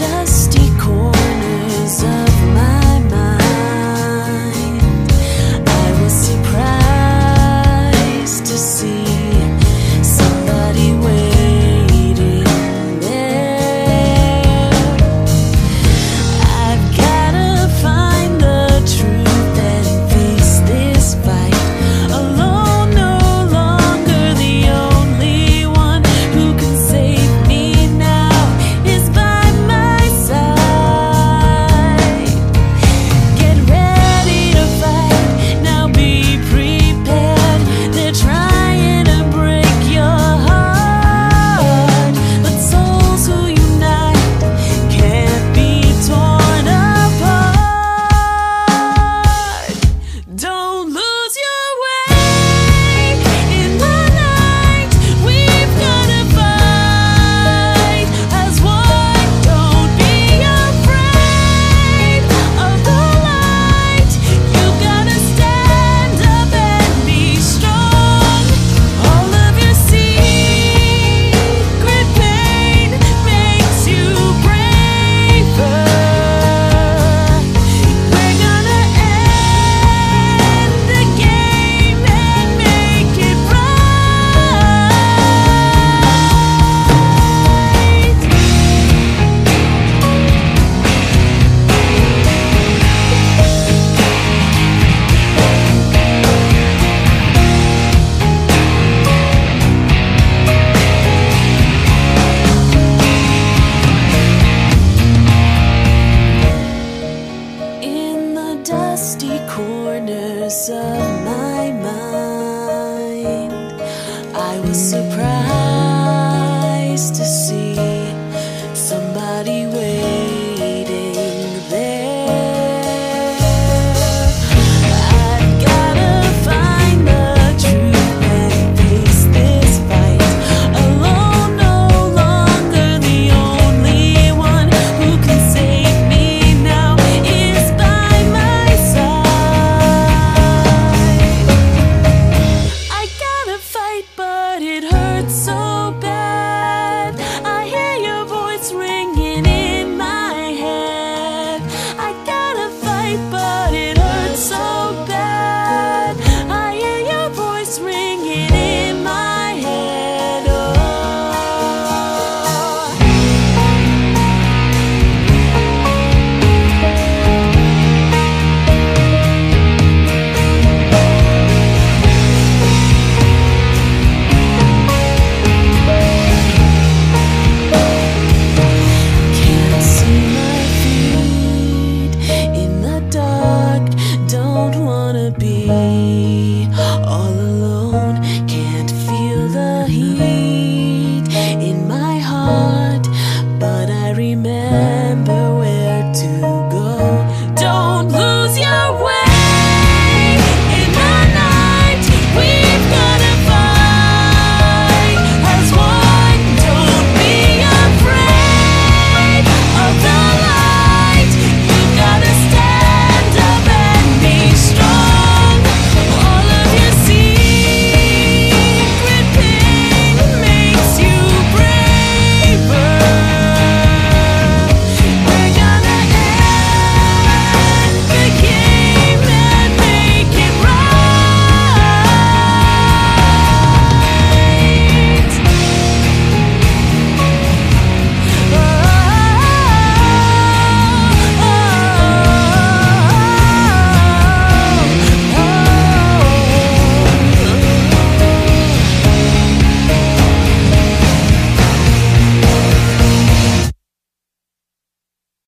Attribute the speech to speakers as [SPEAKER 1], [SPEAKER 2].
[SPEAKER 1] just of my mind. I was surprised.